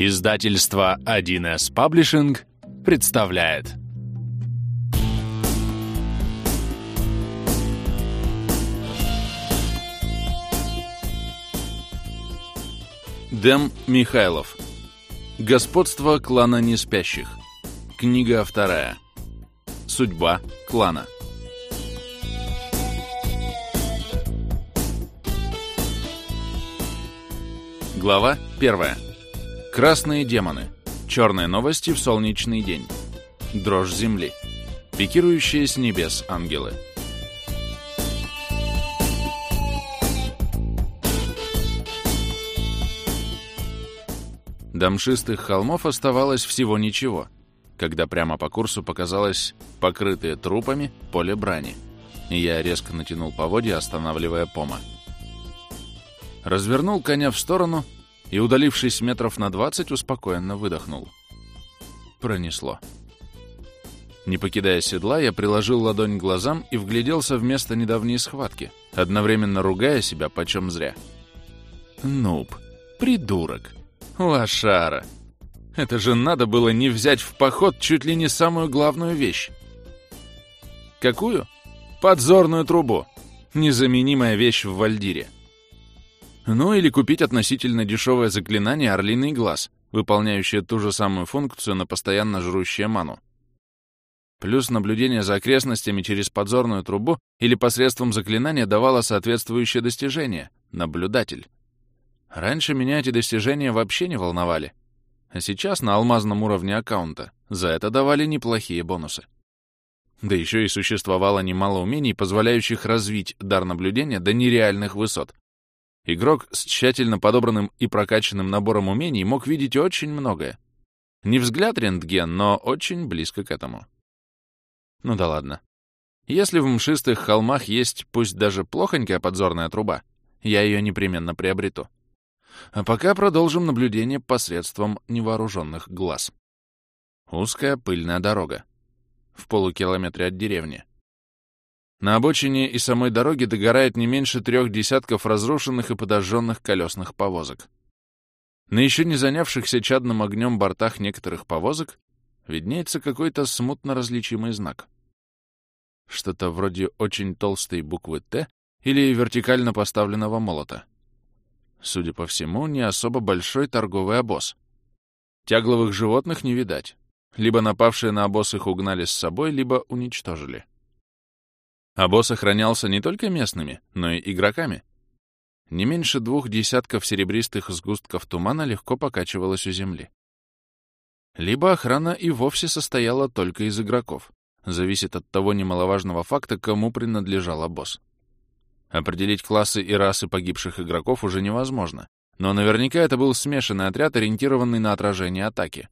Издательство 1С Паблишинг представляет. Дэм Михайлов. Господство клана неспящих Книга вторая. Судьба клана Глава первая Красные демоны. Черные новости в солнечный день. Дрожь земли. Пикирующие с небес ангелы. До мшистых холмов оставалось всего ничего, когда прямо по курсу показалось покрытое трупами поле брани, и я резко натянул поводья, останавливая пома. Развернул коня в сторону — и, удалившись метров на двадцать, успокоенно выдохнул. Пронесло. Не покидая седла, я приложил ладонь к глазам и вгляделся в место недавней схватки, одновременно ругая себя почем зря. Нуб, придурок, лошара. Это же надо было не взять в поход чуть ли не самую главную вещь. Какую? Подзорную трубу. Незаменимая вещь в Вальдире. Ну или купить относительно дешевое заклинание «Орлиный глаз», выполняющее ту же самую функцию, но постоянно жрущее ману. Плюс наблюдение за окрестностями через подзорную трубу или посредством заклинания давало соответствующее достижение — наблюдатель. Раньше меня эти достижения вообще не волновали. А сейчас на алмазном уровне аккаунта за это давали неплохие бонусы. Да еще и существовало немало умений, позволяющих развить дар наблюдения до нереальных высот, Игрок с тщательно подобранным и прокачанным набором умений мог видеть очень многое. Не взгляд рентген, но очень близко к этому. Ну да ладно. Если в мшистых холмах есть пусть даже плохонькая подзорная труба, я ее непременно приобрету. А пока продолжим наблюдение посредством невооруженных глаз. Узкая пыльная дорога. В полукилометре от деревни. На обочине и самой дороге догорает не меньше трех десятков разрушенных и подожженных колесных повозок. На еще не занявшихся чадным огнем бортах некоторых повозок виднеется какой-то смутно различимый знак. Что-то вроде очень толстой буквы «Т» или вертикально поставленного молота. Судя по всему, не особо большой торговый обоз. Тягловых животных не видать. Либо напавшие на обоз их угнали с собой, либо уничтожили. А босс охранялся не только местными, но и игроками. Не меньше двух десятков серебристых сгустков тумана легко покачивалось у земли. Либо охрана и вовсе состояла только из игроков. Зависит от того немаловажного факта, кому принадлежал босс. Определить классы и расы погибших игроков уже невозможно, но наверняка это был смешанный отряд, ориентированный на отражение атаки.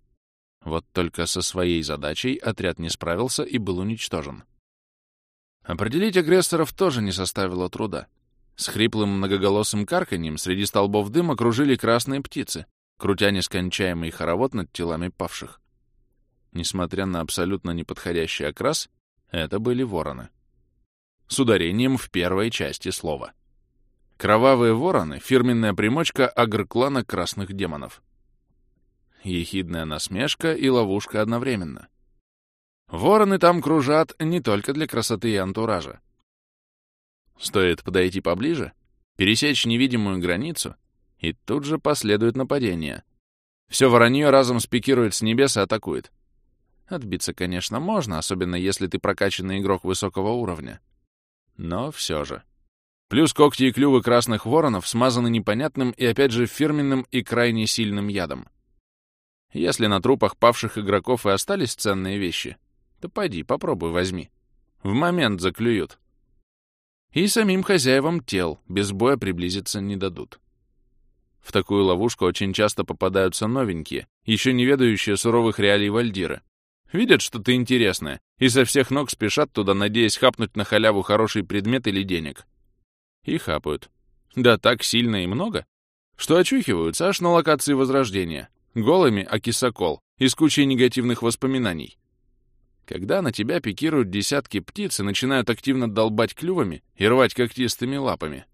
Вот только со своей задачей отряд не справился и был уничтожен. Определить агрессоров тоже не составило труда. С хриплым многоголосым карканьем среди столбов дыма кружили красные птицы, крутя нескончаемый хоровод над телами павших. Несмотря на абсолютно неподходящий окрас, это были вороны. С ударением в первой части слова. Кровавые вороны — фирменная примочка агр-клана красных демонов. Ехидная насмешка и ловушка одновременно — Вороны там кружат не только для красоты и антуража. Стоит подойти поближе, пересечь невидимую границу, и тут же последует нападение. Все воронье разом спикирует с небес и атакует. Отбиться, конечно, можно, особенно если ты прокачанный игрок высокого уровня. Но все же. Плюс когти и клювы красных воронов смазаны непонятным и опять же фирменным и крайне сильным ядом. Если на трупах павших игроков и остались ценные вещи, да пойди, попробуй возьми. В момент заклюют. И самим хозяевам тел без боя приблизиться не дадут. В такую ловушку очень часто попадаются новенькие, еще не ведающие суровых реалий Вальдира. Видят что-то интересное и со всех ног спешат туда, надеясь хапнуть на халяву хороший предмет или денег. И хапают. Да так сильно и много, что очухиваются аж на локации Возрождения, голыми, а кисокол, и с кучей негативных воспоминаний когда на тебя пикируют десятки птиц и начинают активно долбать клювами и рвать когтистыми лапами.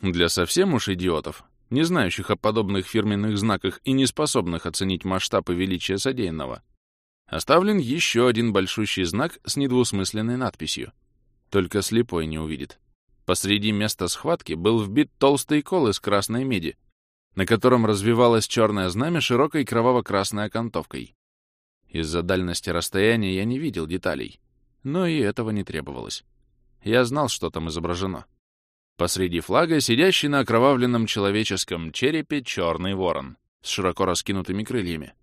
Для совсем уж идиотов не знающих о подобных фирменных знаках и не способных оценить масштаб и величие содеянного, оставлен еще один большущий знак с недвусмысленной надписью. Только слепой не увидит. Посреди места схватки был вбит толстый кол из красной меди, на котором развивалось черное знамя широкой кроваво-красной окантовкой. Из-за дальности расстояния я не видел деталей, но и этого не требовалось. Я знал, что там изображено. Посреди флага сидящий на окровавленном человеческом черепе черный ворон с широко раскинутыми крыльями.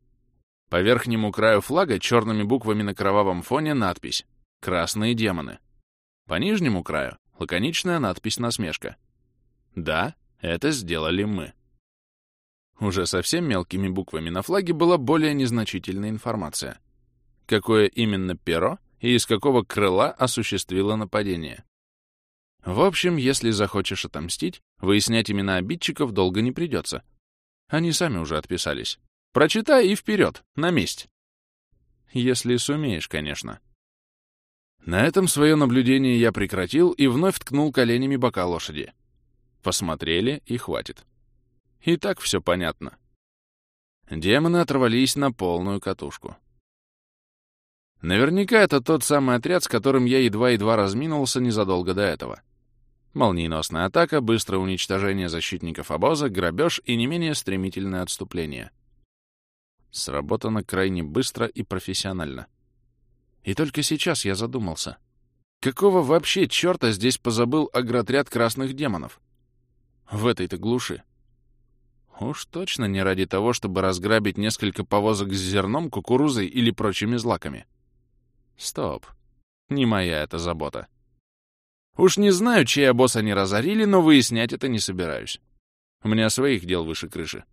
По верхнему краю флага черными буквами на кровавом фоне надпись «Красные демоны». По нижнему краю лаконичная надпись-насмешка. Да, это сделали мы. Уже совсем мелкими буквами на флаге была более незначительная информация. Какое именно перо и из какого крыла осуществило нападение. В общем, если захочешь отомстить, выяснять имена обидчиков долго не придется. Они сами уже отписались. Прочитай и вперед, на месте. Если сумеешь, конечно. На этом свое наблюдение я прекратил и вновь ткнул коленями бока лошади. Посмотрели, и хватит. И так все понятно. Демоны оторвались на полную катушку. Наверняка это тот самый отряд, с которым я едва-едва разминулся незадолго до этого. Молниеносная атака, быстрое уничтожение защитников обоза, грабеж и не менее стремительное отступление. Сработано крайне быстро и профессионально. И только сейчас я задумался. Какого вообще черта здесь позабыл агротряд красных демонов? В этой-то глуши. Уж точно не ради того, чтобы разграбить несколько повозок с зерном, кукурузой или прочими злаками. Стоп. Не моя эта забота. Уж не знаю, чей обоз они разорили, но выяснять это не собираюсь. У меня своих дел выше крыши.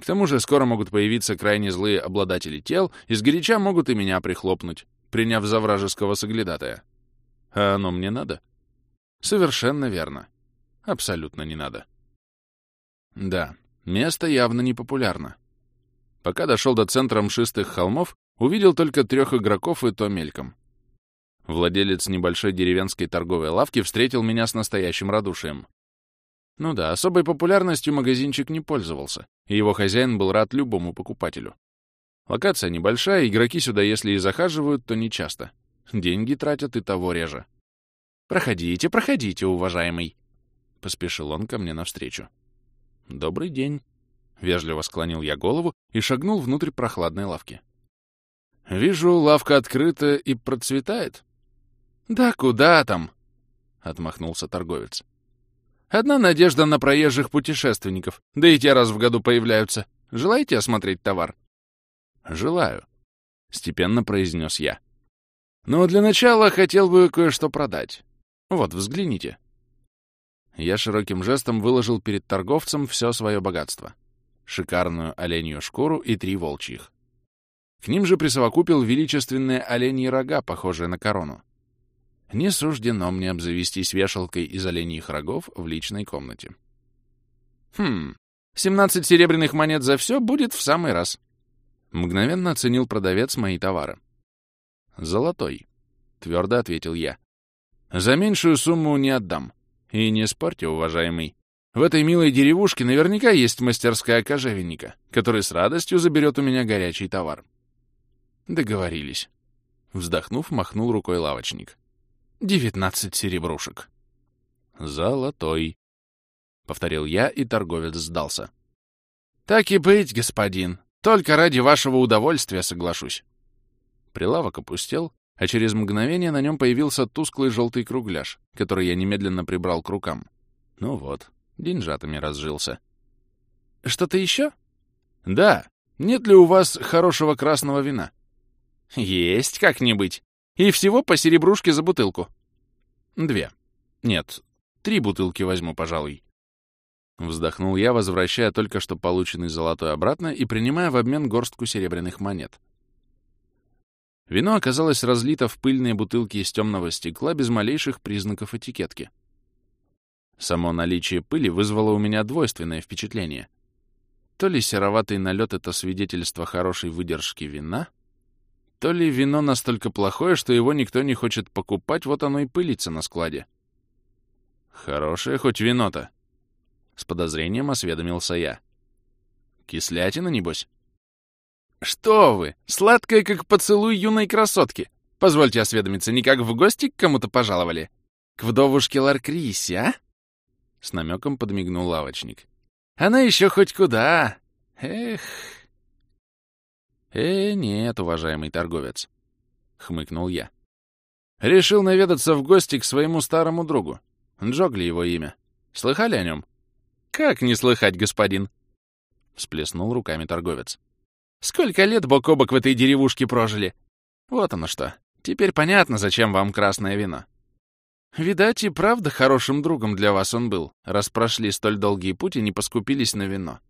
К тому же скоро могут появиться крайне злые обладатели тел, и сгоряча могут и меня прихлопнуть, приняв за вражеского соглядатая. А оно мне надо? Совершенно верно. Абсолютно не надо. Да, Место явно не популярно. Пока дошел до центра мшистых холмов, увидел только трех игроков и то мельком. Владелец небольшой деревенской торговой лавки встретил меня с настоящим радушием. Ну да, особой популярностью магазинчик не пользовался, и его хозяин был рад любому покупателю. Локация небольшая, игроки сюда, если и захаживают, то не часто. Деньги тратят и того реже. «Проходите, проходите, уважаемый!» — поспешил он ко мне навстречу. «Добрый день», — вежливо склонил я голову и шагнул внутрь прохладной лавки. «Вижу, лавка открыта и процветает». «Да куда там?» — отмахнулся торговец. «Одна надежда на проезжих путешественников, да и те раз в году появляются. Желаете осмотреть товар?» «Желаю», — степенно произнес я. «Но для начала хотел бы кое-что продать. Вот, взгляните». Я широким жестом выложил перед торговцем все свое богатство. Шикарную оленью шкуру и три волчьих. К ним же присовокупил величественные оленьи рога, похожие на корону. Не суждено мне обзавестись вешалкой из оленьих рогов в личной комнате. Хм, 17 серебряных монет за все будет в самый раз. Мгновенно оценил продавец мои товары. «Золотой», — твердо ответил я. «За меньшую сумму не отдам. И не спорьте, уважаемый. В этой милой деревушке наверняка есть мастерская кожевенника, который с радостью заберет у меня горячий товар. Договорились. Вздохнув, махнул рукой лавочник. Девятнадцать серебрушек. Золотой. Повторил я, и торговец сдался. Так и быть, господин. Только ради вашего удовольствия соглашусь. Прилавок опустел, а через мгновение на нем появился тусклый желтый кругляш, который я немедленно прибрал к рукам. Ну вот, деньжатами разжился. «Что-то еще?» «Да. Нет ли у вас хорошего красного вина?» «Есть как-нибудь. И всего по серебрушке за бутылку». «Две. Нет, три бутылки возьму, пожалуй». Вздохнул я, возвращая только что полученный золотой обратно и принимая в обмен горстку серебряных монет. Вино оказалось разлито в пыльные бутылки из темного стекла без малейших признаков этикетки. Само наличие пыли вызвало у меня двойственное впечатление. То ли сероватый налет — это свидетельство хорошей выдержки вина, то ли вино настолько плохое, что его никто не хочет покупать, вот оно и пылится на складе. Хорошее хоть вино-то. С подозрением осведомился я. Кислятина, небось? Что вы, сладкая, как поцелуй юной красотки. Позвольте осведомиться, не как в гости к кому-то пожаловали? К вдовушке Ларкрисе, а? С намеком подмигнул лавочник. Она еще хоть куда. Эх. Э, нет, уважаемый торговец. Хмыкнул я. Решил наведаться в гости к своему старому другу. Джогли его имя. Слыхали о нем? Как не слыхать, господин? Всплеснул руками торговец. Сколько лет бок о бок в этой деревушке прожили? Вот оно что. Теперь понятно, зачем вам красное вино. Видать, и правда хорошим другом для вас он был, раз прошли столь долгий путь и не поскупились на вино.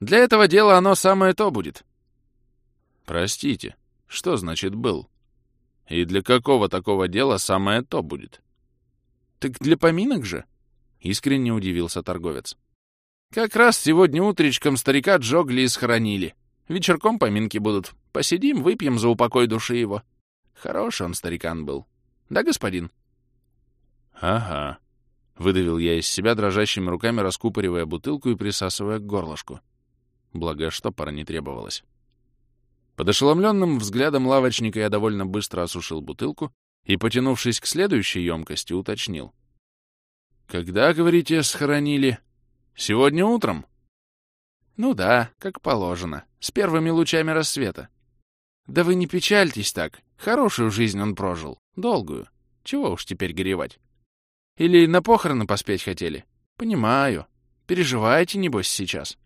Для этого дела оно самое то будет. Простите, что значит «был»? И для какого такого дела самое то будет? Так для поминок же? Искренне удивился торговец. Как раз сегодня утречком старика Джогли и схоронили. Вечерком поминки будут. Посидим, выпьем за упокой души его. Хороший он старикан был. Да, господин? Ага. Выдавил я из себя дрожащими руками, раскупоривая бутылку и присасывая к горлышку. Благо, что пара не требовалась. Под ошеломленным взглядом лавочника я довольно быстро осушил бутылку и, потянувшись к следующей емкости, уточнил. «Когда, говорите, схоронили? Сегодня утром?» «Ну да, как положено, с первыми лучами рассвета. Да вы не печальтесь так, хорошую жизнь он прожил, долгую. Чего уж теперь горевать? Или на похороны поспеть хотели? Понимаю. Переживаете, небось, сейчас?»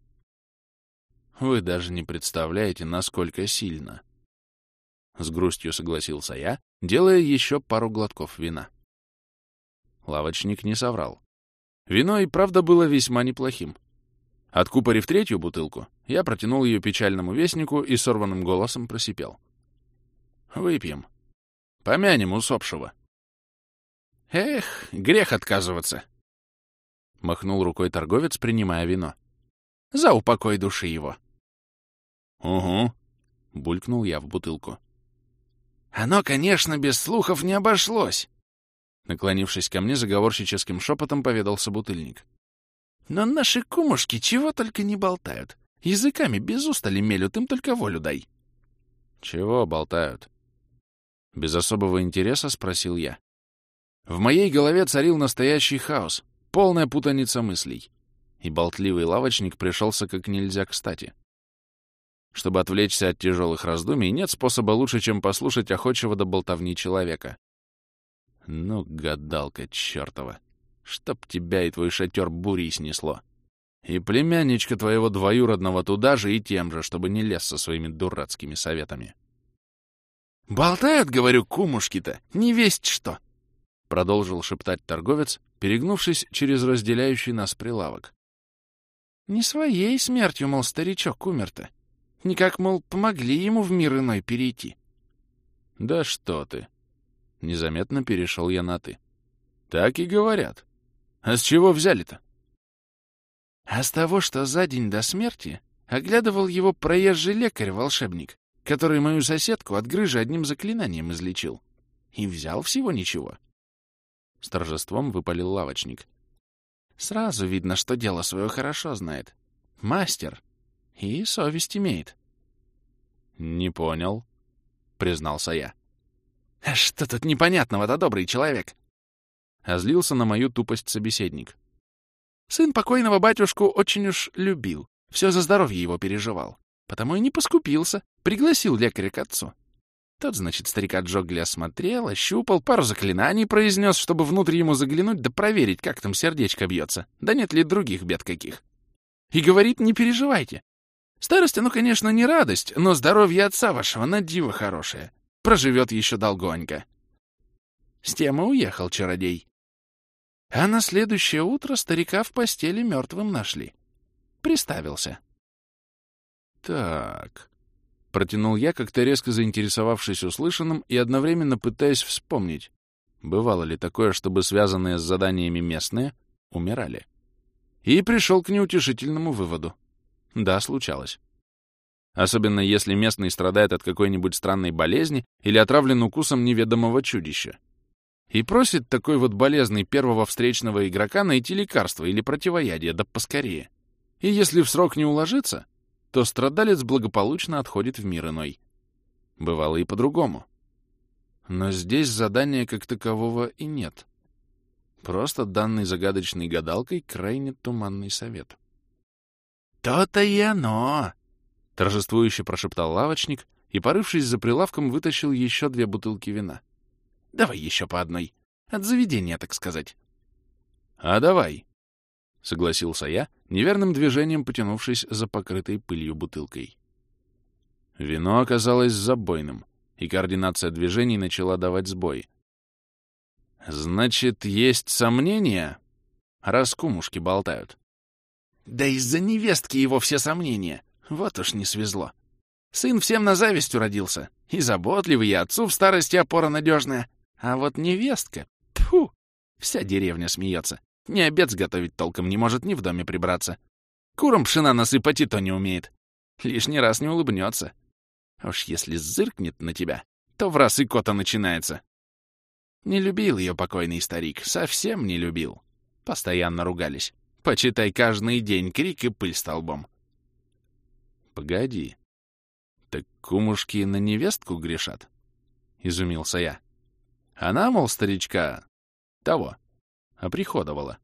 Вы даже не представляете, насколько сильно. С грустью согласился я, делая еще пару глотков вина. Лавочник не соврал. Вино и правда было весьма неплохим. Откупорив третью бутылку, я протянул ее печальному вестнику и сорванным голосом просипел. «Выпьем. Помянем усопшего». «Эх, грех отказываться!» Махнул рукой торговец, принимая вино. «За упокой души его!» «Угу», — булькнул я в бутылку. «Оно, конечно, без слухов не обошлось», — наклонившись ко мне заговорщическим шепотом, поведал собутыльник. «Но наши кумушки чего только не болтают. Языками без устали мелют, им только волю дай». «Чего болтают?» Без особого интереса спросил я. В моей голове царил настоящий хаос, полная путаница мыслей. И болтливый лавочник пришелся как нельзя кстати. Чтобы отвлечься от тяжелых раздумий, нет способа лучше, чем послушать охотчего до болтовни человека. Ну, гадалка чертова, чтоб тебя и твой шатер бурей снесло. И племянничка твоего двоюродного туда же и тем же, чтобы не лез со своими дурацкими советами. «Болтают, говорю, кумушки-то, не весть что!» Продолжил шептать торговец, перегнувшись через разделяющий нас прилавок. «Не своей смертью, мол, старичок умер-то. Никак, мол, помогли ему в мир иной перейти. Да что ты. Незаметно перешел я на «ты». Так и говорят. А с чего взяли-то? А с того, что за день до смерти оглядывал его проезжий лекарь-волшебник, который мою соседку от грыжи одним заклинанием излечил. И взял всего ничего. С торжеством выпалил лавочник. Сразу видно, что дело свое хорошо знает. Мастер. И совесть имеет. «Не понял», — признался я. «А что тут непонятного-то, добрый человек?» Озлился на мою тупость собеседник. Сын покойного батюшку очень уж любил, все за здоровье его переживал. Потому и не поскупился, пригласил лекаря к отцу. Тот, значит, старика Джогли осмотрел, ощупал, пару заклинаний произнес, чтобы внутрь ему заглянуть да проверить, как там сердечко бьется, да нет ли других бед каких. И говорит, не переживайте, Старость, ну, конечно, не радость, но здоровье отца вашего на диво хорошее. Проживет еще долгонько. С тем уехал чародей. А на следующее утро старика в постели мертвым нашли. Приставился. Так, протянул я, как-то резко заинтересовавшись услышанным и одновременно пытаясь вспомнить, бывало ли такое, чтобы связанные с заданиями местные умирали. И пришел к неутешительному выводу. Да, случалось. Особенно если местный страдает от какой-нибудь странной болезни или отравлен укусом неведомого чудища. И просит такой вот болезный первого встречного игрока найти лекарство или противоядие, да поскорее. И если в срок не уложится, то страдалец благополучно отходит в мир иной. Бывало и по-другому. Но здесь задания как такового и нет. Просто данный загадочной гадалкой крайне туманный совет. «То-то и оно!» — торжествующе прошептал лавочник и, порывшись за прилавком, вытащил еще две бутылки вина. «Давай еще по одной. От заведения, так сказать». «А давай», — согласился я, неверным движением потянувшись за покрытой пылью бутылкой. Вино оказалось забойным, и координация движений начала давать сбой. «Значит, есть сомнения?» Раз кумушки болтают. Да из-за невестки его все сомнения. Вот уж не свезло. Сын всем на зависть уродился. И заботливый, и отцу в старости опора надежная. А вот невестка... Тьфу! Вся деревня смеется. Ни обед сготовить толком не может, ни в доме прибраться. Курам пшена насыпать и то не умеет. Лишний раз не улыбнется. Уж если зыркнет на тебя, то в раз и кота начинается. Не любил ее покойный старик, совсем не любил. Постоянно ругались. Почитай каждый день крик и пыль столбом. Погоди. Так кумушки на невестку грешат? Изумился я. Она, мол, старичка того, оприходовала.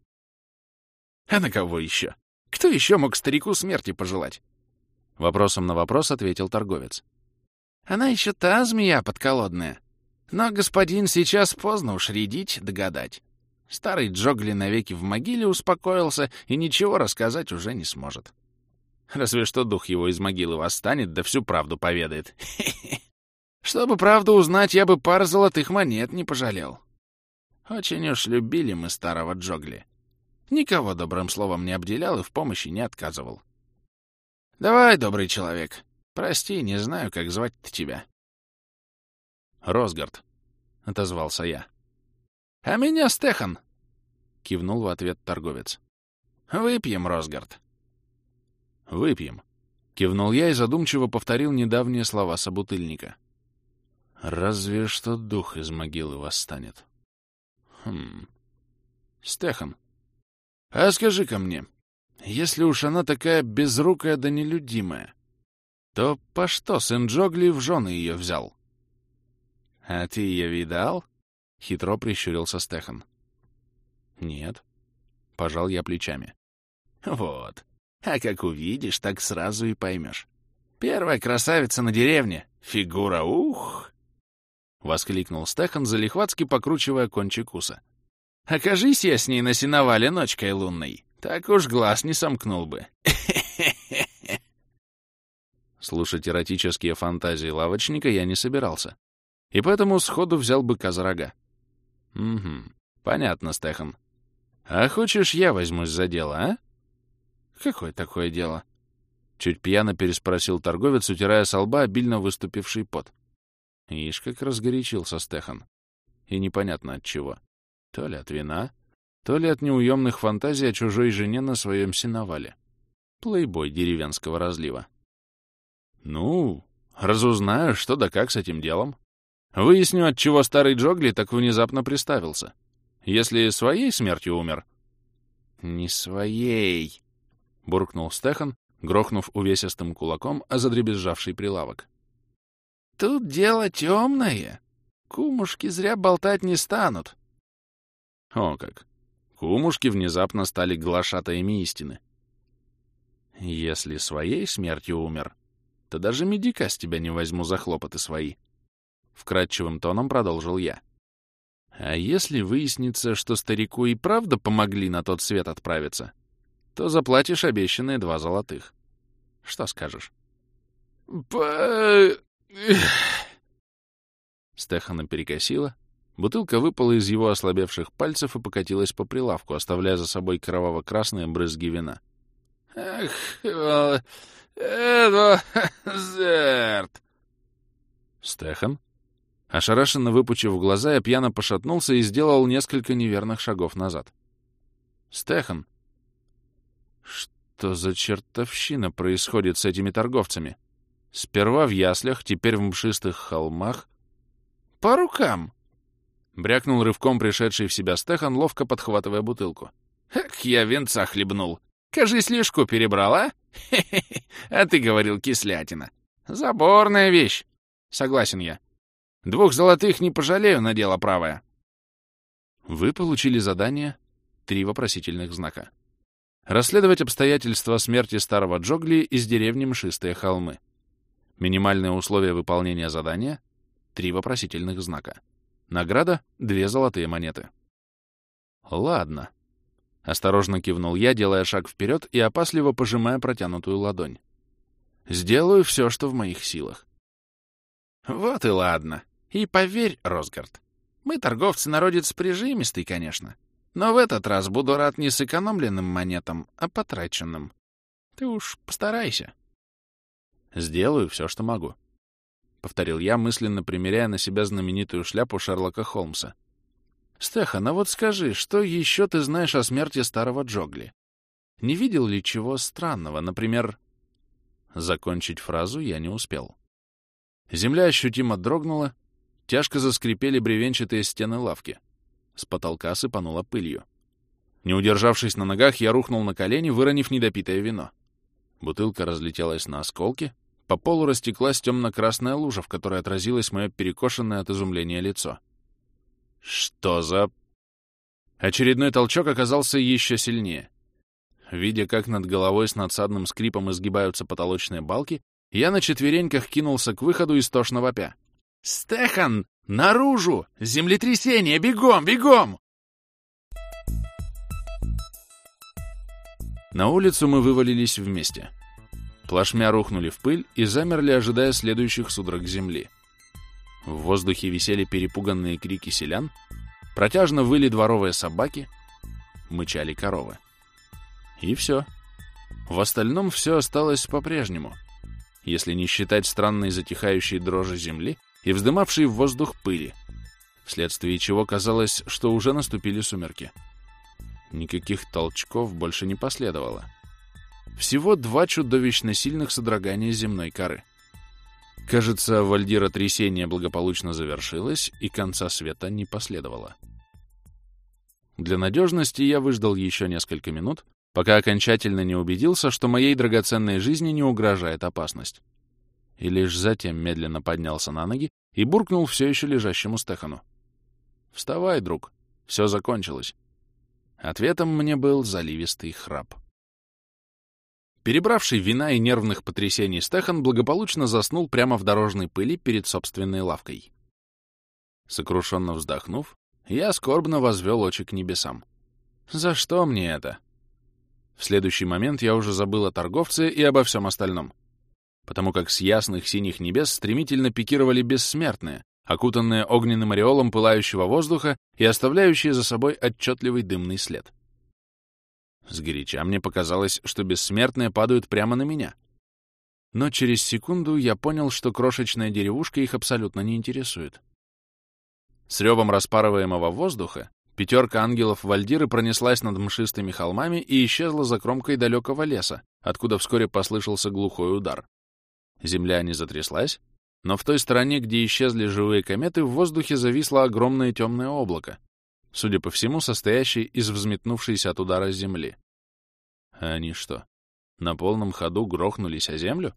А на кого еще? Кто еще мог старику смерти пожелать? Вопросом на вопрос ответил торговец. Она еще та змея подколодная. Но господин сейчас поздно уж рядить, догадать. Старый Джогли навеки в могиле успокоился и ничего рассказать уже не сможет. Разве что дух его из могилы восстанет, да всю правду поведает. Чтобы правду узнать, я бы пар золотых монет не пожалел. Очень уж любили мы старого Джогли. Никого добрым словом не обделял и в помощи не отказывал. Давай, добрый человек, прости, не знаю, как звать-то тебя. Росгард, — отозвался я. «А меня Стехан!» — кивнул в ответ торговец. «Выпьем, Росгард». «Выпьем», — кивнул я и задумчиво повторил недавние слова собутыльника. «Разве что дух из могилы восстанет». «Хм... Стехан, а скажи-ка мне, если уж она такая безрукая да нелюдимая, то по что сын Джогли в жены ее взял?» «А ты ее видал?» — хитро прищурился Стехан. «Нет». Пожал я плечами. «Вот. А как увидишь, так сразу и поймешь. Первая красавица на деревне. Фигура, ух!» Воскликнул Стехан, залихватски покручивая кончик уса. «Окажись я с ней на сеновале ночкой лунной, так уж глаз не сомкнул бы. Слушать эротические фантазии лавочника я не собирался, и поэтому сходу взял быка за рога. «Угу. Понятно, Стехан. А хочешь, я возьмусь за дело, а?» «Какое такое дело?» Чуть пьяно переспросил торговец, утирая со лба обильно выступивший пот. Ишь, как разгорячился Стехан. И непонятно от чего. То ли от вина, то ли от неуемных фантазий о чужой жене на своем сеновале. Плейбой деревенского разлива. «Ну, разузнаю, что да как с этим делом», Выясню, от чего старый Джогли так внезапно приставился. Если своей смертью умер... «Не своей!» — буркнул Стехан, грохнув увесистым кулаком о задребезжавший прилавок. «Тут дело темное. Кумушки зря болтать не станут». О как! Кумушки внезапно стали глашатаями истины. Если своей смертью умер, то даже медика с тебя не возьму за хлопоты свои. — вкратчивым тоном продолжил я. «А если выяснится, что старику и правда помогли на тот свет отправиться, то заплатишь обещанные два золотых. Что скажешь?» «По...» Стехана перекосила, бутылка выпала из его ослабевших пальцев и покатилась по прилавку, оставляя за собой кроваво-красные брызги вина. «Ах, Эдвард Зерт!» «Стехан?» Ошарашенно выпучив глаза, я пьяно пошатнулся и сделал несколько неверных шагов назад. «Стехан!» Что за чертовщина происходит с этими торговцами? Сперва в яслях, теперь в мшистых холмах. «По рукам!» Брякнул рывком пришедший в себя Стехан, ловко подхватывая бутылку. «Эх, я венца хлебнул. Кажись, лишку перебрал, а? Хе-хе-хе, а ты говорил кислятина. Заборная вещь. Согласен я. Двух золотых не пожалею на дело правое. Вы получили задание три вопросительных знака. Расследовать обстоятельства смерти старого Джогли из деревни Мшистые холмы. Минимальные условия выполнения задания — три вопросительных знака. Награда — две золотые монеты. Ладно. Осторожно кивнул я, делая шаг вперед и опасливо пожимая протянутую ладонь. Сделаю все, что в моих силах. Вот и ладно. И поверь, Росгард, мы торговцы народец прижимистый, конечно. Но в этот раз буду рад не сэкономленным монетам, а потраченным. Ты уж постарайся. Сделаю все, что могу. Повторил я, мысленно примеряя на себя знаменитую шляпу Шерлока Холмса. Стехан, а вот скажи, что еще ты знаешь о смерти старого Джогли? Не видел ли чего странного, например... Закончить фразу я не успел. Земля ощутимо дрогнула, тяжко заскрипели бревенчатые стены лавки. С потолка сыпануло пылью. Не удержавшись на ногах, я рухнул на колени, выронив недопитое вино. Бутылка разлетелась на осколки, по полу растеклась темно-красная лужа, в которой отразилось мое перекошенное от изумления лицо. Что за... Очередной толчок оказался еще сильнее. Видя, как над головой с надсадным скрипом изгибаются потолочные балки, я на четвереньках кинулся к выходу истошно вопя. «Стехан! Наружу! Землетрясение! Бегом! Бегом!» На улицу мы вывалились вместе. Плашмя рухнули в пыль и замерли, ожидая следующих судорог земли. В воздухе висели перепуганные крики селян, протяжно выли дворовые собаки, мычали коровы. И все. В остальном все осталось по-прежнему, если не считать странной затихающей дрожи земли и вздымавшей в воздух пыли, вследствие чего казалось, что уже наступили сумерки. Никаких толчков больше не последовало. Всего два чудовищно сильных содрогания земной коры. Кажется, вальдира трясения благополучно завершилась, и конца света не последовало. Для надежности я выждал еще несколько минут, пока окончательно не убедился, что моей драгоценной жизни не угрожает опасность. И лишь затем медленно поднялся на ноги и буркнул все еще лежащему Стехану. «Вставай, друг, все закончилось». Ответом мне был заливистый храп. Перебравший вина и нервных потрясений Стехан благополучно заснул прямо в дорожной пыли перед собственной лавкой. Сокрушенно вздохнув, я скорбно возвел очи к небесам. «За что мне это?» В следующий момент я уже забыл о торговце и обо всем остальном, потому как с ясных синих небес стремительно пикировали бессмертные, окутанные огненным ореолом пылающего воздуха и оставляющие за собой отчетливый дымный след. Сгоряча мне показалось, что бессмертные падают прямо на меня. Но через секунду я понял, что крошечная деревушка их абсолютно не интересует. С ревом распарываемого воздуха Пятерка ангелов Вальдиры пронеслась над мшистыми холмами и исчезла за кромкой далекого леса, откуда вскоре послышался глухой удар. Земля не затряслась, но в той стороне, где исчезли живые кометы, в воздухе зависло огромное темное облако, судя по всему, состоящее из взметнувшейся от удара земли. А они что, на полном ходу грохнулись о землю?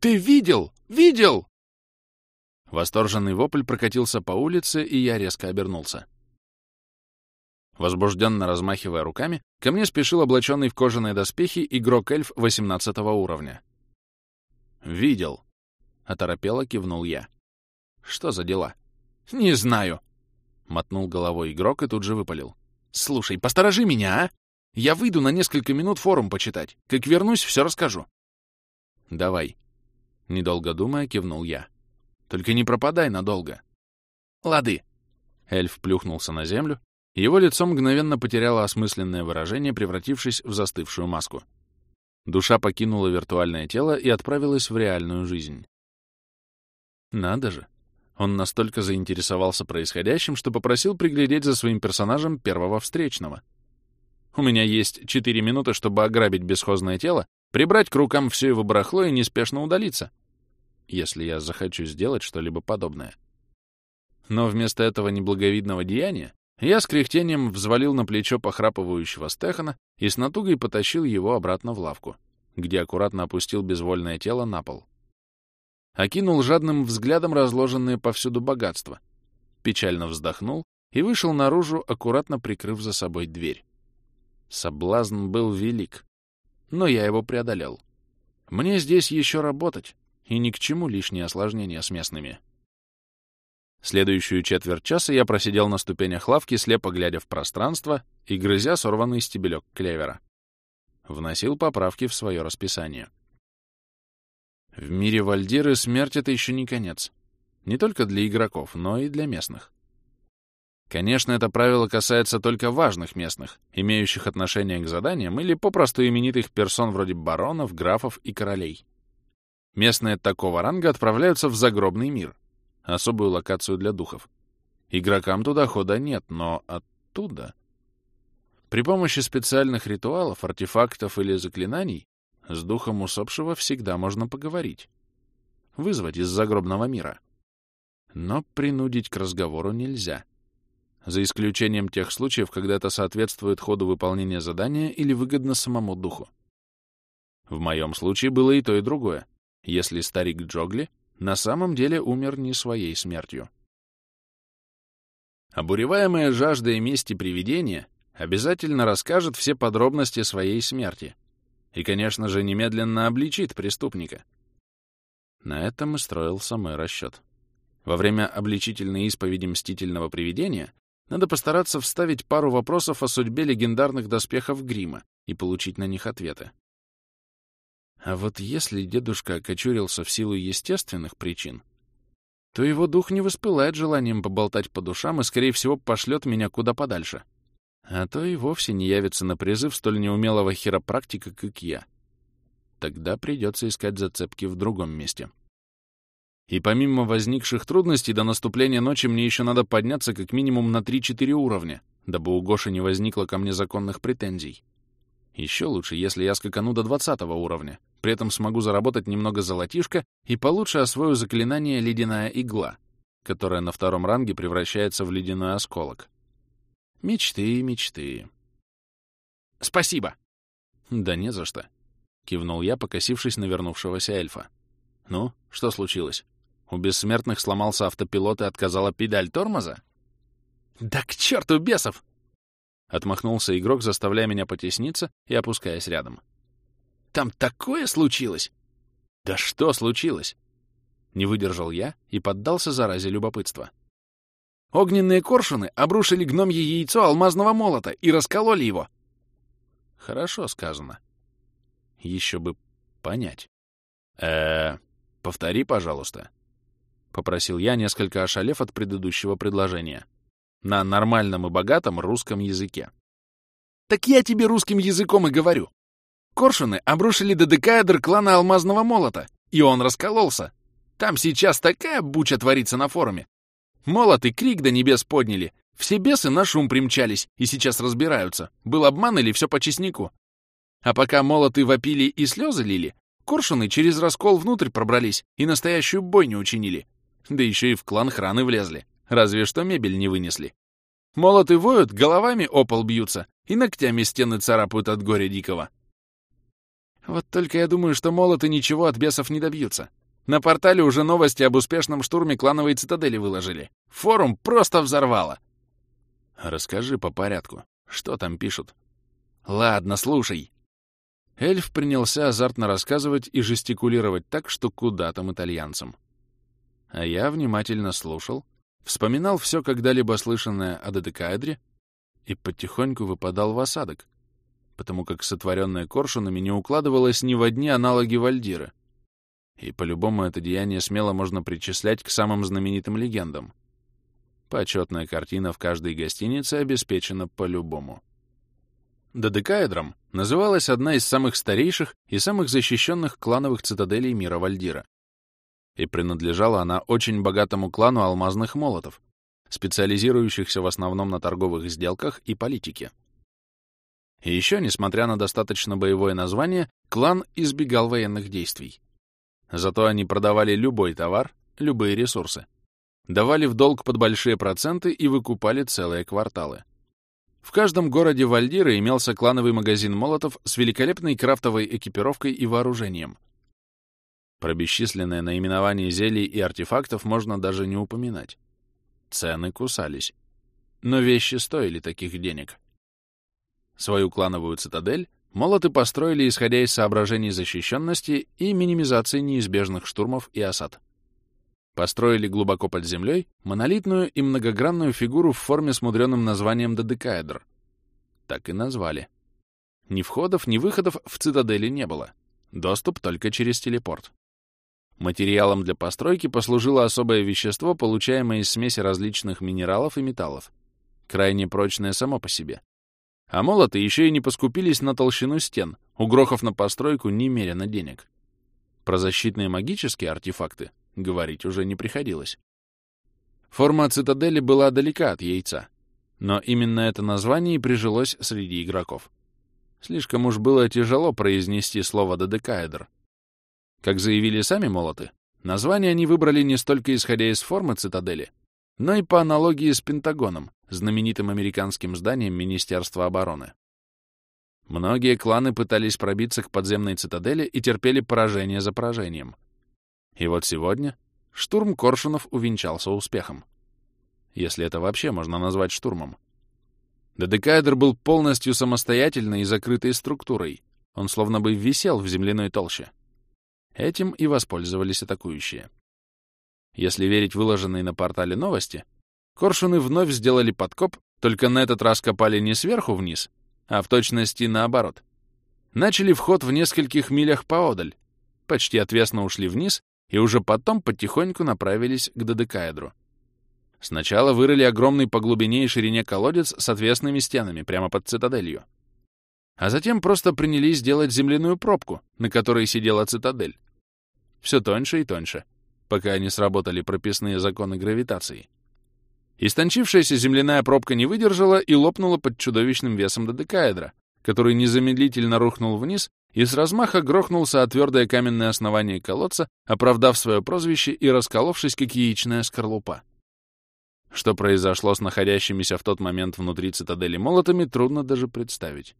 «Ты видел? Видел?» Восторженный вопль прокатился по улице, и я резко обернулся. Возбужденно размахивая руками, ко мне спешил облаченный в кожаные доспехи игрок-эльф 18 уровня. «Видел», — оторопело кивнул я. «Что за дела?» «Не знаю», — мотнул головой игрок и тут же выпалил. «Слушай, посторожи меня, а? Я выйду на несколько минут форум почитать. Как вернусь, все расскажу». «Давай», — недолго думая, кивнул я. Только не пропадай надолго. Лады. Эльф плюхнулся на землю, его лицо мгновенно потеряло осмысленное выражение, превратившись в застывшую маску. Душа покинула виртуальное тело и отправилась в реальную жизнь. Надо же. Он настолько заинтересовался происходящим, что попросил приглядеть за своим персонажем первого встречного. У меня есть четыре минуты, чтобы ограбить бесхозное тело, прибрать к рукам все его барахло и неспешно удалиться если я захочу сделать что-либо подобное. Но вместо этого неблаговидного деяния я с кряхтением взвалил на плечо похрапывающего Стехана и с натугой потащил его обратно в лавку, где аккуратно опустил безвольное тело на пол. Окинул жадным взглядом разложенные повсюду богатства, печально вздохнул и вышел наружу, аккуратно прикрыв за собой дверь. Соблазн был велик, но я его преодолел. Мне здесь еще работать, и ни к чему лишние осложнения с местными. Следующую четверть часа я просидел на ступенях лавки, слепо глядя в пространство и грызя сорванный стебелек клевера. Вносил поправки в свое расписание. В мире Вальдиры смерть — это еще не конец. Не только для игроков, но и для местных. Конечно, это правило касается только важных местных, имеющих отношение к заданиям или попросту именитых персон вроде баронов, графов и королей. Местные такого ранга отправляются в загробный мир, особую локацию для духов. Игрокам туда хода нет, но оттуда... При помощи специальных ритуалов, артефактов или заклинаний с духом усопшего всегда можно поговорить. Вызвать из загробного мира. Но принудить к разговору нельзя за исключением тех случаев, когда это соответствует ходу выполнения задания или выгодно самому духу. В моем случае было и то, и другое, если старик Джогли на самом деле умер не своей смертью. Обуреваемое жаждой мести привидение обязательно расскажет все подробности своей смерти и, конечно же, немедленно обличит преступника. На этом и строился мой расчет. Во время обличительной исповеди мстительного привидения надо постараться вставить пару вопросов о судьбе легендарных доспехов грима и получить на них ответы. А вот если дедушка окочурился в силу естественных причин, то его дух не воспылает желанием поболтать по душам и, скорее всего, пошлет меня куда подальше. А то и вовсе не явится на призыв столь неумелого хиропрактика, как я. Тогда придется искать зацепки в другом месте. И помимо возникших трудностей, до наступления ночи мне еще надо подняться как минимум на 3-4 уровня, дабы у Гоши не возникло ко мне законных претензий. Еще лучше, если я скакану до 20 уровня, при этом смогу заработать немного золотишка и получше освою заклинание «Ледяная игла», которое на втором ранге превращается в ледяной осколок. Мечты, мечты. «Спасибо!» «Да не за что», — кивнул я, покосившись на вернувшегося эльфа. «Ну, что случилось?» У бессмертных сломался автопилот и отказала педаль тормоза? «Да к черту бесов!» Отмахнулся игрок, заставляя меня потесниться и опускаясь рядом. «Там такое случилось!» «Да что случилось?» Не выдержал я и поддался заразе любопытства. Огненные коршуны обрушили гномье яйцо алмазного молота и раскололи его. Хорошо сказано. Еще бы понять. э повтори, пожалуйста. — попросил я, несколько ошалев от предыдущего предложения. На нормальном и богатом русском языке. «Так я тебе русским языком и говорю. Коршуны обрушили додекаэдр клана Алмазного Молота, и он раскололся. Там сейчас такая буча творится на форуме. Молот и крик до небес подняли. Все бесы на шум примчались и сейчас разбираются, был обман или все по честнику. А пока молоты вопили и слезы лили, коршуны через раскол внутрь пробрались и настоящую бойню учинили. Да еще и в клан храны влезли. Разве что мебель не вынесли. Молоты воют, головами о бьются и ногтями стены царапают от горя дикого. Вот только я думаю, что молоты ничего от бесов не добьются. На портале уже новости об успешном штурме клановой цитадели выложили. Форум просто взорвало. Расскажи по порядку. Что там пишут? Ладно, слушай. Эльф принялся азартно рассказывать и жестикулировать так, что куда там итальянцам. А я внимательно слушал, вспоминал все когда-либо слышанное о Дедекаэдре и потихоньку выпадал в осадок, потому как сотворенное коршунами не укладывалось ни в одни аналоги Вальдира. И по-любому это деяние смело можно причислять к самым знаменитым легендам. Почетная картина в каждой гостинице обеспечена по-любому. Додекаэдром называлась одна из самых старейших и самых защищенных клановых цитаделей мира Вальдира и принадлежала она очень богатому клану алмазных молотов, специализирующихся в основном на торговых сделках и политике. И еще, несмотря на достаточно боевое название, клан избегал военных действий. Зато они продавали любой товар, любые ресурсы. давали в долг под большие проценты и выкупали целые кварталы. В каждом городе Вальдира имелся клановый магазин молотов с великолепной крафтовой экипировкой и вооружением. Про бесчисленное наименование зелий и артефактов можно даже не упоминать. Цены кусались. Но вещи стоили таких денег. Свою клановую цитадель молоты построили, исходя из соображений защищенности и минимизации неизбежных штурмов и осад. Построили глубоко под землей монолитную и многогранную фигуру в форме с мудреным названием Додекаэдр. Так и назвали. Ни входов, ни выходов в цитадели не было. Доступ только через телепорт. Материалом для постройки послужило особое вещество, получаемое из смеси различных минералов и металлов, крайне прочное само по себе. А молоты еще и не поскупились на толщину стен, угрохав на постройку немерено денег. Про защитные магические артефакты говорить уже не приходилось. Форма цитадели была далека от яйца, но именно это название и прижилось среди игроков. Слишком уж было тяжело произнести слово «додекаэдр». Как заявили сами молоты, название они выбрали не столько исходя из формы цитадели, но и по аналогии с Пентагоном, знаменитым американским зданием Министерства обороны. Многие кланы пытались пробиться к подземной цитадели и терпели поражение за поражением — и вот сегодня штурм Коршунов увенчался успехом. Если это вообще можно назвать штурмом. Дедекайдер был полностью самостоятельной и закрытой структурой. Он словно бы висел в земляной толще. Этим и воспользовались атакующие. Если верить выложенной на портале новости, коршуны вновь сделали подкоп, только на этот раз копали не сверху вниз, а в точности наоборот. Начали вход в нескольких милях поодаль, почти отвесно ушли вниз и уже потом потихоньку направились к додекаэдру. Сначала вырыли огромный по глубине и ширине колодец с отвесными стенами прямо под цитаделью. А затем просто принялись делать земляную пробку, на которой сидела цитадель. Все тоньше и тоньше, пока не сработали прописные законы гравитации. Истончившаяся земляная пробка не выдержала и лопнула под чудовищным весом додекаэдра, который незамедлительно рухнул вниз и с размаха грохнулся о твердое каменное основание колодца, оправдав свое прозвище и расколовшись, как яичная скорлупа. Что произошло с находящимися в тот момент внутри цитадели молотами, трудно даже представить.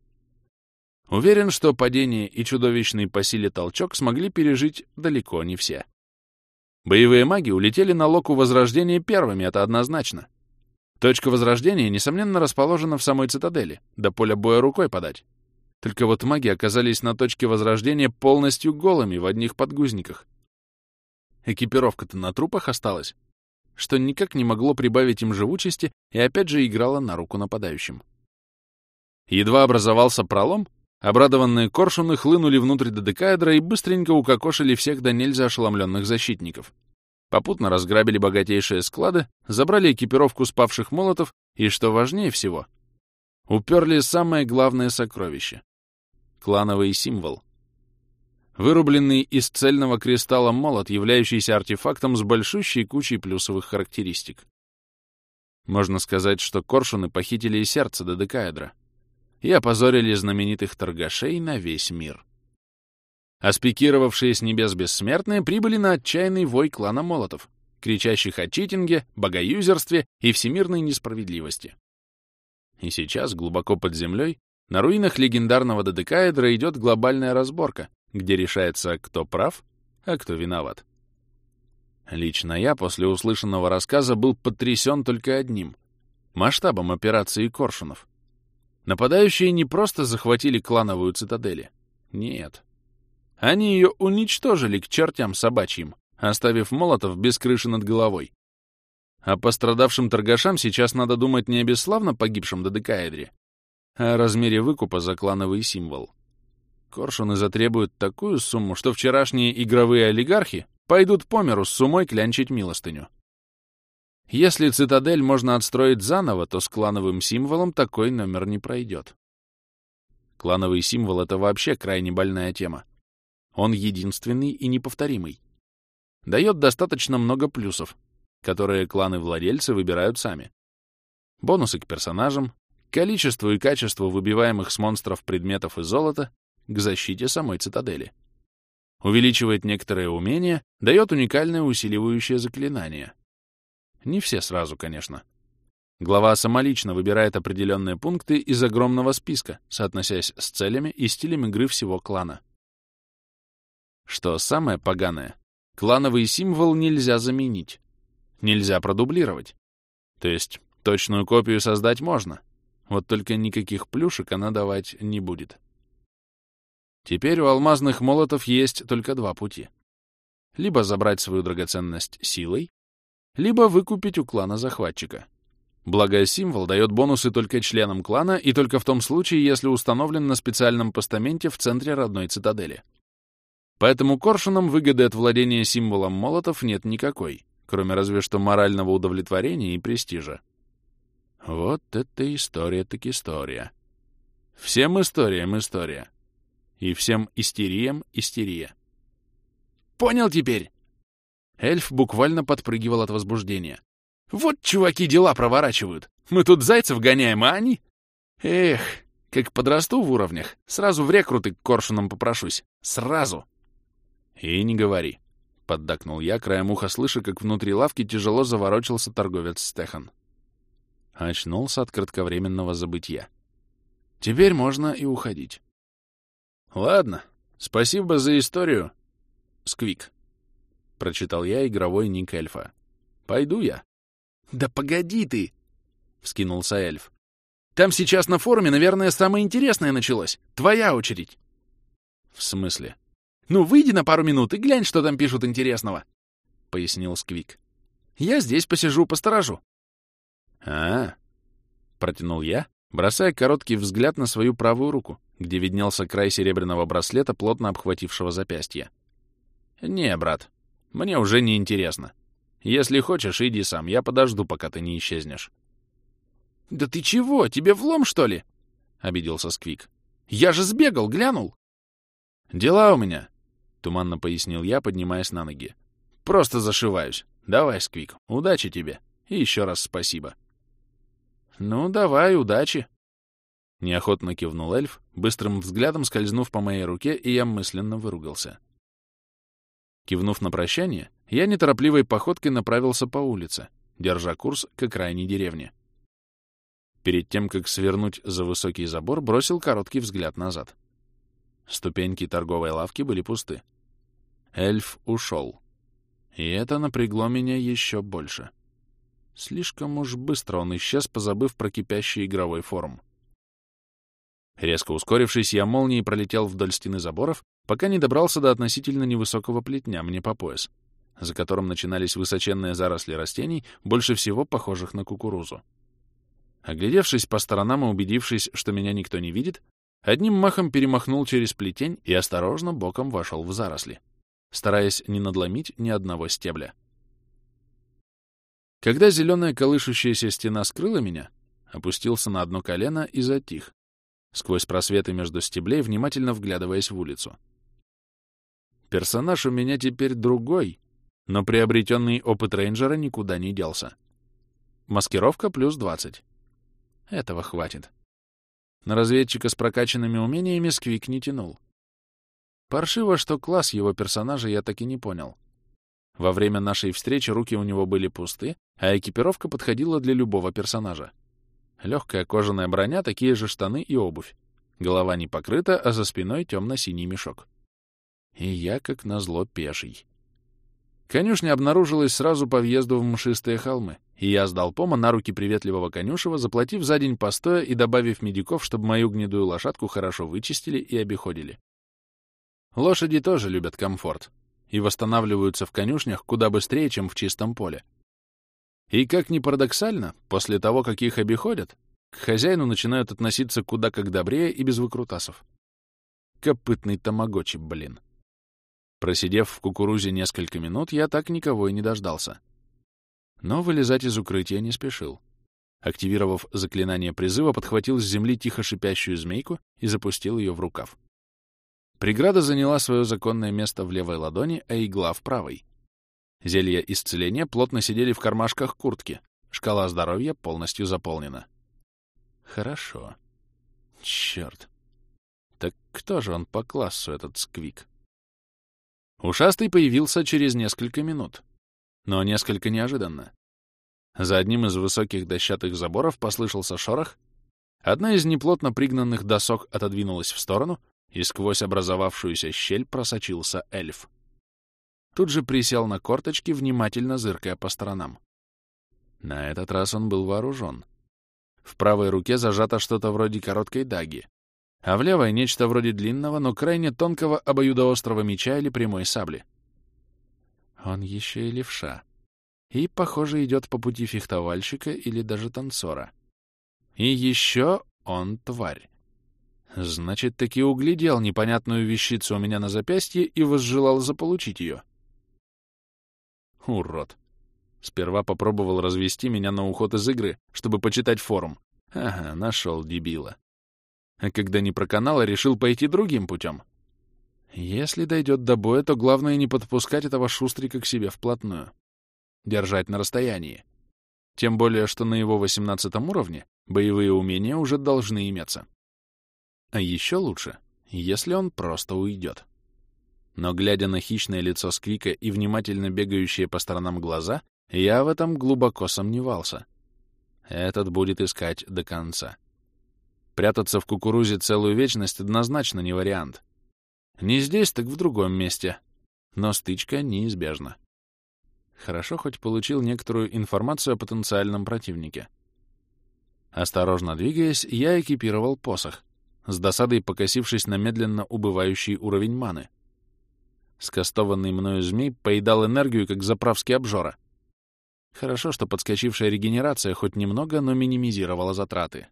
Уверен, что падение и чудовищный по силе толчок смогли пережить далеко не все. Боевые маги улетели на локу Возрождения первыми, это однозначно. Точка Возрождения, несомненно, расположена в самой цитадели, до поля боя рукой подать. Только вот маги оказались на точке возрождения полностью голыми в одних подгузниках. Экипировка-то на трупах осталась, что никак не могло прибавить им живучести и опять же играло на руку нападающим. Едва образовался пролом, обрадованные коршуны хлынули внутрь додекаэдра и быстренько укокошили всех до нельзя ошеломленных защитников. Попутно разграбили богатейшие склады, забрали экипировку спавших молотов и, что важнее всего, уперли самое главное сокровище клановый символ. Вырубленный из цельного кристалла молот, являющийся артефактом с большущей кучей плюсовых характеристик. Можно сказать, что коршуны похитили и сердце Додекаэдра и опозорили знаменитых торгашей на весь мир. А спикировавшие с небес бессмертные прибыли на отчаянный вой клана молотов, кричащих о читинге, богоюзерстве и всемирной несправедливости. И сейчас, глубоко под землей, на руинах легендарного Додекаэдра идет глобальная разборка, где решается, кто прав, а кто виноват. Лично я после услышанного рассказа был потрясен только одним — масштабом операции Коршунов. Нападающие не просто захватили клановую цитадель. Нет. Они ее уничтожили к чертям собачьим, оставив молотов без крыши над головой. А пострадавшим торгашам сейчас надо думать не о бесславно погибшем Додекаэдре, о размере выкупа за клановый символ. Коршуны затребуют такую сумму, что вчерашние игровые олигархи пойдут по миру с сумой клянчить милостыню. Если цитадель можно отстроить заново, то с клановым символом такой номер не пройдет. Клановый символ — это вообще крайне больная тема. Он единственный и неповторимый. Дает достаточно много плюсов, которые кланы-владельцы выбирают сами. Бонусы к персонажам, количеству и качеству выбиваемых с монстров предметов и золота к защите самой цитадели. Увеличивает некоторые умения, дает уникальное усиливающее заклинание. Не все сразу, конечно. Глава самолично выбирает определенные пункты из огромного списка, соотносясь с целями и стилем игры всего клана. Что самое поганое, клановый символ нельзя заменить. Нельзя продублировать. То есть точную копию создать можно, вот только никаких плюшек она давать не будет. Теперь у алмазных молотов есть только два пути. Либо забрать свою драгоценность силой, либо выкупить у клана захватчика. Благо, символ дает бонусы только членам клана и только в том случае, если установлен на специальном постаменте в центре родной цитадели. Поэтому коршунам выгоды от владения символом молотов нет никакой, кроме разве что морального удовлетворения и престижа. Вот это история так история. Всем историям история. И всем истериям истерия. Понял теперь? Эльф буквально подпрыгивал от возбуждения. Вот чуваки дела проворачивают. Мы тут зайцев гоняем, а они... Эх, как подрасту в уровнях, сразу в рекруты к коршунам попрошусь. Сразу. И не говори. Поддакнул я, краем уха слыша, как внутри лавки тяжело заворочился торговец Стехан. Очнулся от кратковременного забытья. Теперь можно и уходить. Ладно, спасибо за историю. Сквик. Прочитал я игровой ник эльфа. Пойду я. «Да погоди ты!» — вскинулся эльф. «Там сейчас на форуме, наверное, самое интересное началось. Твоя очередь». «В смысле?» «Ну, выйди на пару минут и глянь, что там пишут интересного», — пояснил Сквик. «Я здесь посижу, посторожу». «А, — протянул я, бросая короткий взгляд на свою правую руку, где виднелся край серебряного браслета, плотно обхватившего запястье. «Не, брат, мне уже не интересно. Если хочешь, иди сам, я подожду, пока ты не исчезнешь». «Да ты чего, тебе влом, что ли?» — обиделся Сквик. «Я же сбегал, глянул». «Дела у меня», — туманно пояснил я, поднимаясь на ноги. «Просто зашиваюсь. Давай, Сквик, удачи тебе. И еще раз спасибо». «Ну, давай, удачи!» Неохотно кивнул эльф, быстрым взглядом скользнув по моей руке, и я мысленно выругался. Кивнув на прощание, я неторопливой походкой направился по улице, держа курс к окраине деревни. Перед тем, как свернуть за высокий забор, бросил короткий взгляд назад. Ступеньки торговой лавки были пусты. Эльф ушел. И это напрягло меня еще больше. — Слишком уж быстро он исчез, позабыв про кипящий игровой форум. Резко ускорившись, я молнией пролетел вдоль стены заборов, пока не добрался до относительно невысокого плетня мне по пояс, за которым начинались высоченные заросли растений, больше всего похожих на кукурузу. Оглядевшись по сторонам и убедившись, что меня никто не видит, одним махом перемахнул через плетень и осторожно боком вошел в заросли, стараясь не надломить ни одного стебля. Когда зеленая колышущаяся стена скрыла меня, опустился на одно колено и затих, сквозь просветы между стеблей, внимательно вглядываясь в улицу. Персонаж у меня теперь другой, но приобретенный опыт рейнджера никуда не делся. Маскировка плюс 20. Этого хватит. На разведчика с прокачанными умениями Сквик не тянул. Паршиво, что класс его персонажа я так и не понял. Во время нашей встречи руки у него были пусты, а экипировка подходила для любого персонажа. Легкая кожаная броня, такие же штаны и обувь. Голова не покрыта, а за спиной темно-синий мешок. И я, как назло, пеший. Конюшня обнаружилась сразу по въезду в мшистые холмы, и я сдал пома на руки приветливого конюшева, заплатив за день постоя и добавив медиков, чтобы мою гнедую лошадку хорошо вычистили и обиходили. Лошади тоже любят комфорт, и восстанавливаются в конюшнях куда быстрее, чем в чистом поле. И, как ни парадоксально, после того, как их обиходят, к хозяину начинают относиться куда как добрее и без выкрутасов. Копытный тамагочи, блин. Просидев в кукурузе несколько минут, я так никого и не дождался. Но вылезать из укрытия не спешил. Активировав заклинание призыва, подхватил с земли тихо шипящую змейку и запустил ее в рукав. Преграда заняла свое законное место в левой ладони, а игла в правой. Зелья исцеления плотно сидели в кармашках куртки. Шкала здоровья полностью заполнена. Хорошо. Черт. Так кто же он по классу, этот сквик? Ушастый появился через несколько минут. Но несколько неожиданно. За одним из высоких дощатых заборов послышался шорох, одна из неплотно пригнанных досок отодвинулась в сторону, и сквозь образовавшуюся щель просочился эльф. Тут же присел на корточки, внимательно зыркая по сторонам. На этот раз он был вооружен. В правой руке зажато что-то вроде короткой даги, а в левой — нечто вроде длинного, но крайне тонкого обоюдоострого меча или прямой сабли. Он еще и левша. И, похоже, идет по пути фехтовальщика или даже танцора. И еще он тварь. Значит, таки углядел непонятную вещицу у меня на запястье и возжелал заполучить ее. Урод. Сперва попробовал развести меня на уход из игры, чтобы почитать форум. Ага, нашел дебила. А когда не проканал, решил пойти другим путем. Если дойдет до боя, то главное не подпускать этого шустрика к себе вплотную. Держать на расстоянии. Тем более, что на его 18 уровне боевые умения уже должны иметься. А еще лучше, если он просто уйдет. Но глядя на хищное лицо Сквика и внимательно бегающие по сторонам глаза, я в этом глубоко сомневался. Этот будет искать до конца. Прятаться в кукурузе целую вечность однозначно не вариант. Не здесь, так в другом месте. Но стычка неизбежна. Хорошо хоть получил некоторую информацию о потенциальном противнике. Осторожно двигаясь, я экипировал посох, с досадой покосившись на медленно убывающий уровень маны. Скастованный мною змей поедал энергию, как заправский обжора. Хорошо, что подскочившая регенерация хоть немного, но минимизировала затраты.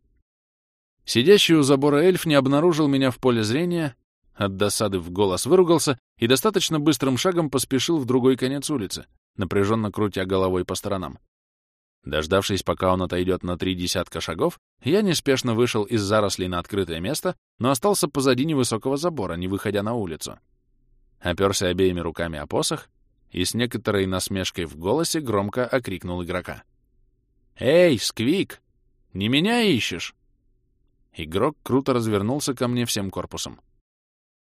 Сидящий у забора эльф не обнаружил меня в поле зрения, от досады в голос выругался и достаточно быстрым шагом поспешил в другой конец улицы, напряженно крутя головой по сторонам. Дождавшись, пока он отойдет на три десятка шагов, я неспешно вышел из зарослей на открытое место, но остался позади невысокого забора, не выходя на улицу. Оперся обеими руками о посох и с некоторой насмешкой в голосе громко окрикнул игрока. «Эй, Сквик! Не меня ищешь?» Игрок круто развернулся ко мне всем корпусом.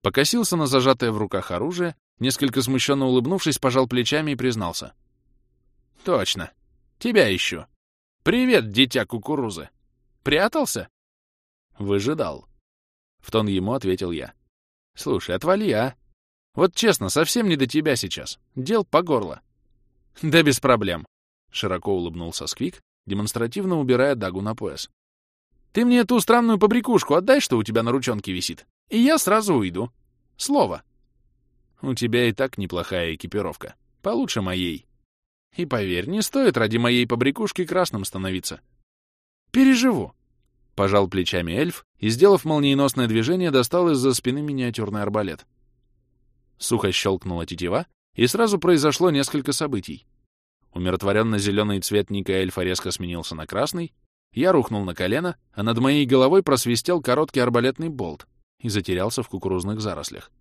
Покосился на зажатое в руках оружие, несколько смущенно улыбнувшись, пожал плечами и признался. «Точно. Тебя ищу. Привет, дитя кукурузы. Прятался?» «Выжидал». В тон ему ответил я. «Слушай, отвали, а? Вот честно, совсем не до тебя сейчас. Дел по горло». «Да без проблем», — широко улыбнулся Сквик, демонстративно убирая дагу на пояс. «Ты мне эту странную побрякушку отдай, что у тебя на ручонке висит, и я сразу уйду. Слово». «У тебя и так неплохая экипировка. Получше моей. И поверь, не стоит ради моей побрякушки красным становиться. Переживу». Пожал плечами эльф и, сделав молниеносное движение, достал из-за спины миниатюрный арбалет. Сухо щелкнула тетива, и сразу произошло несколько событий. Умиротворенно-зеленый цвет ника эльфа резко сменился на красный, я рухнул на колено, а над моей головой просвистел короткий арбалетный болт и затерялся в кукурузных зарослях.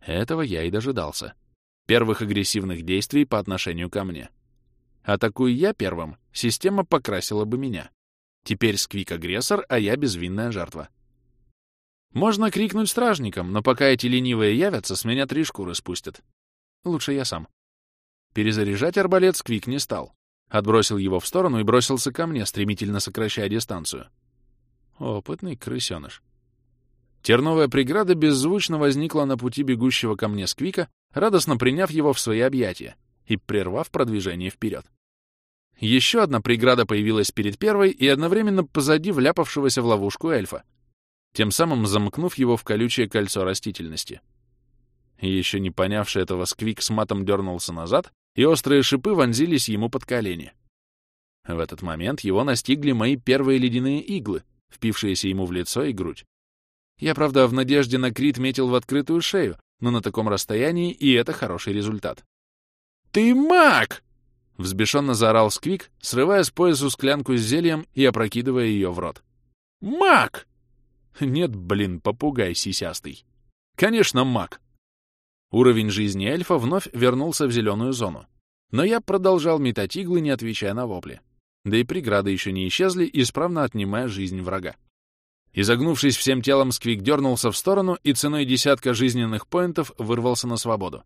Этого я и дожидался. Первых агрессивных действий по отношению ко мне. Атакуя я первым, система покрасила бы меня. Теперь Сквик агрессор, а я безвинная жертва. Можно крикнуть стражникам, но пока эти ленивые явятся, с меня три шкуры спустят. Лучше я сам. Перезаряжать арбалет Сквик не стал. Отбросил его в сторону и бросился ко мне, стремительно сокращая дистанцию. Опытный крысёныш. Терновая преграда беззвучно возникла на пути бегущего ко мне Сквика, радостно приняв его в свои объятия и прервав продвижение вперед. Еще одна преграда появилась перед первой и одновременно позади вляпавшегося в ловушку эльфа, тем самым замкнув его в колючее кольцо растительности. Еще не понявший этого, Сквик с матом дернулся назад, и острые шипы вонзились ему под колени. В этот момент его настигли мои первые ледяные иглы, впившиеся ему в лицо и грудь. Я, правда, в надежде на крит метил в открытую шею, но на таком расстоянии и это хороший результат. «Ты маг!» — взбешенно заорал Сквик, срывая с поясу склянку с зельем и опрокидывая ее в рот. «Маг!» Нет, блин, попугай сисястый. Конечно, маг. Уровень жизни эльфа вновь вернулся в зеленую зону. Но я продолжал метать иглы, не отвечая на вопли. Да и преграды еще не исчезли, исправно отнимая жизнь врага. Изогнувшись всем телом, Сквик дернулся в сторону и ценой десятка жизненных поинтов вырвался на свободу.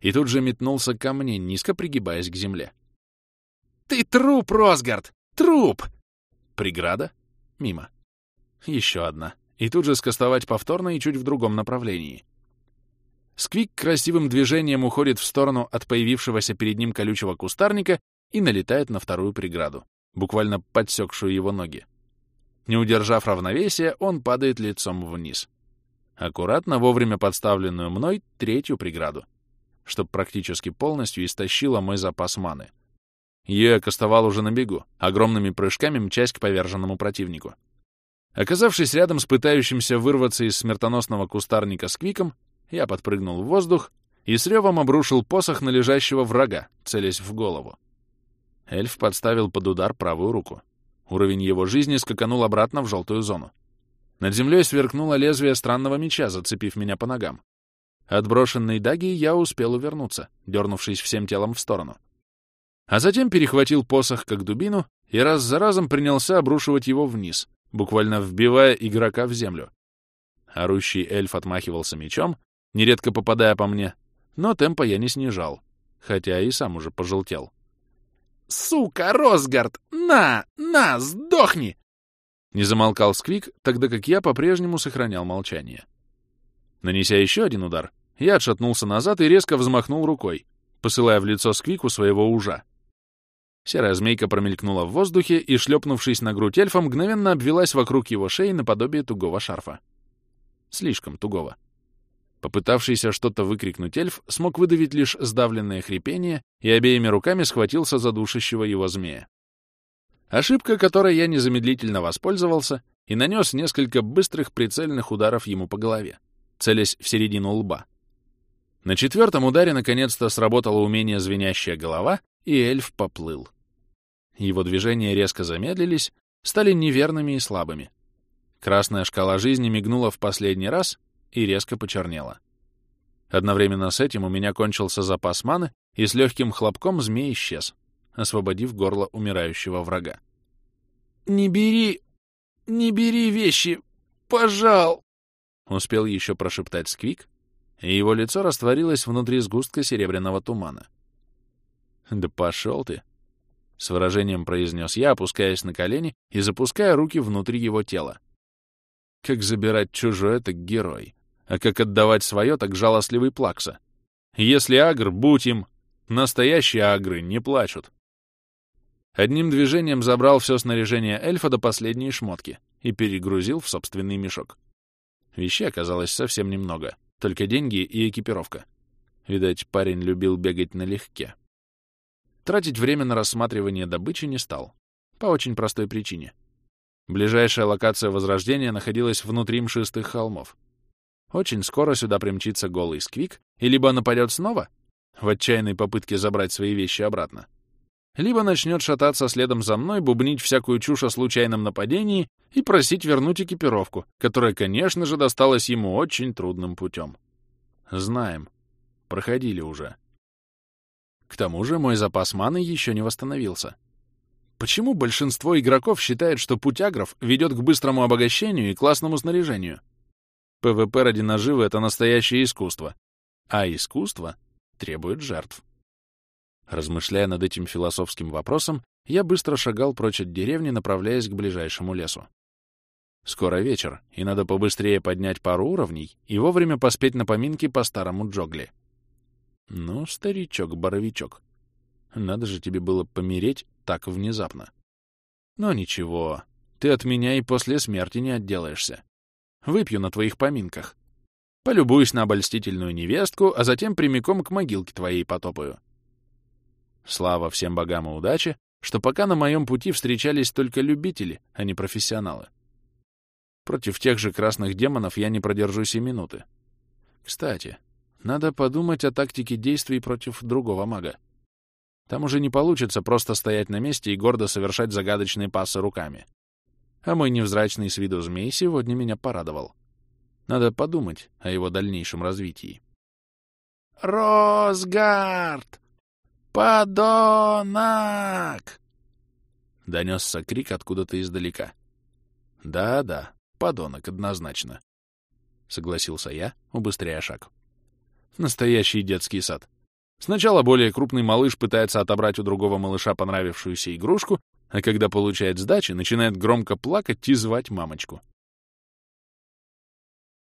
И тут же метнулся ко мне, низко пригибаясь к земле. Ты труп, Росгард! Труп!» Преграда? Мимо. Еще одна. И тут же скостовать повторно и чуть в другом направлении. Сквик красивым движением уходит в сторону от появившегося перед ним колючего кустарника и налетает на вторую преграду, буквально подсекшую его ноги. Не удержав равновесия, он падает лицом вниз. Аккуратно, вовремя подставленную мной, третью преграду, чтоб практически полностью истощила мой запас маны. Ее я кастовал уже на бегу, огромными прыжками мчась к поверженному противнику. Оказавшись рядом с пытающимся вырваться из смертоносного кустарника с квиком, я подпрыгнул в воздух и с ревом обрушил посох на лежащего врага, целясь в голову. Эльф подставил под удар правую руку. Уровень его жизни скаканул обратно в желтую зону. Над землей сверкнуло лезвие странного меча, зацепив меня по ногам. От брошенной даги я успел увернуться, дернувшись всем телом в сторону. А затем перехватил посох как дубину и раз за разом принялся обрушивать его вниз, буквально вбивая игрока в землю. Орущий эльф отмахивался мечом, нередко попадая по мне, но темпа я не снижал, хотя и сам уже пожелтел. «Сука, Росгард! На! На! Сдохни!» Не замолкал Сквик, тогда как я по-прежнему сохранял молчание. Нанеся еще один удар, я отшатнулся назад и резко взмахнул рукой, посылая в лицо Сквику своего ужа. Серая змейка промелькнула в воздухе и, шлепнувшись на грудь эльфа, мгновенно обвелась вокруг его шеи наподобие тугого шарфа. Слишком тугого. Попытавшийся что-то выкрикнуть эльф смог выдавить лишь сдавленное хрипение и обеими руками схватился за душащего его змея. Ошибка, которой я незамедлительно воспользовался и нанес несколько быстрых прицельных ударов ему по голове, целясь в середину лба. На четвертом ударе наконец-то сработало умение «звенящая голова», и эльф поплыл. Его движения резко замедлились, стали неверными и слабыми. Красная шкала жизни мигнула в последний раз и резко почернела. Одновременно с этим у меня кончился запас маны, и с легким хлопком змей исчез, освободив горло умирающего врага. «Не бери... не бери вещи! Пожал!» Успел еще прошептать Сквик, и его лицо растворилось внутри сгустка серебряного тумана. «Да пошел ты!» — с выражением произнес я, опускаясь на колени и запуская руки внутрь его тела. Как забирать чужое, так герой. А как отдавать свое, так жалостливый плакса. Если агр, будь им. Настоящие агры не плачут. Одним движением забрал все снаряжение эльфа до последней шмотки и перегрузил в собственный мешок. Вещей оказалось совсем немного, только деньги и экипировка. Видать, парень любил бегать налегке. Тратить время на рассматривание добычи не стал. По очень простой причине. Ближайшая локация Возрождения находилась внутри мшистых холмов. Очень скоро сюда примчится голый сквик, и либо нападет снова, в отчаянной попытке забрать свои вещи обратно, либо начнет шататься следом за мной, бубнить всякую чушь о случайном нападении и просить вернуть экипировку, которая, конечно же, досталась ему очень трудным путем. Знаем. Проходили уже. К тому же мой запас маны еще не восстановился. Почему большинство игроков считает, что путь агров ведет к быстрому обогащению и классному снаряжению? PvP ради наживы — это настоящее искусство, а искусство требует жертв. Размышляя над этим философским вопросом, я быстро шагал прочь от деревни, направляясь к ближайшему лесу. Скоро вечер, и надо побыстрее поднять пару уровней и вовремя поспеть на поминки по старому Джогли. Ну, старичок-боровичок, надо же тебе было помереть так внезапно. Но ничего, ты от меня и после смерти не отделаешься. Выпью на твоих поминках. Полюбуюсь на обольстительную невестку, а затем прямиком к могилке твоей потопаю. Слава всем богам и удачи, что пока на моем пути встречались только любители, а не профессионалы. Против тех же красных демонов я не продержусь и минуты. Кстати, надо подумать о тактике действий против другого мага. Там уже не получится просто стоять на месте и гордо совершать загадочные пасы руками. А мой невзрачный с виду змей сегодня меня порадовал. Надо подумать о его дальнейшем развитии. «Росгард! Подонок!» Донесся крик откуда-то издалека. «Да-да, подонок, однозначно», — согласился я, убыстряя шаг. «Настоящий детский сад. Сначала более крупный малыш пытается отобрать у другого малыша понравившуюся игрушку, а когда получает сдачи, начинает громко плакать и звать мамочку.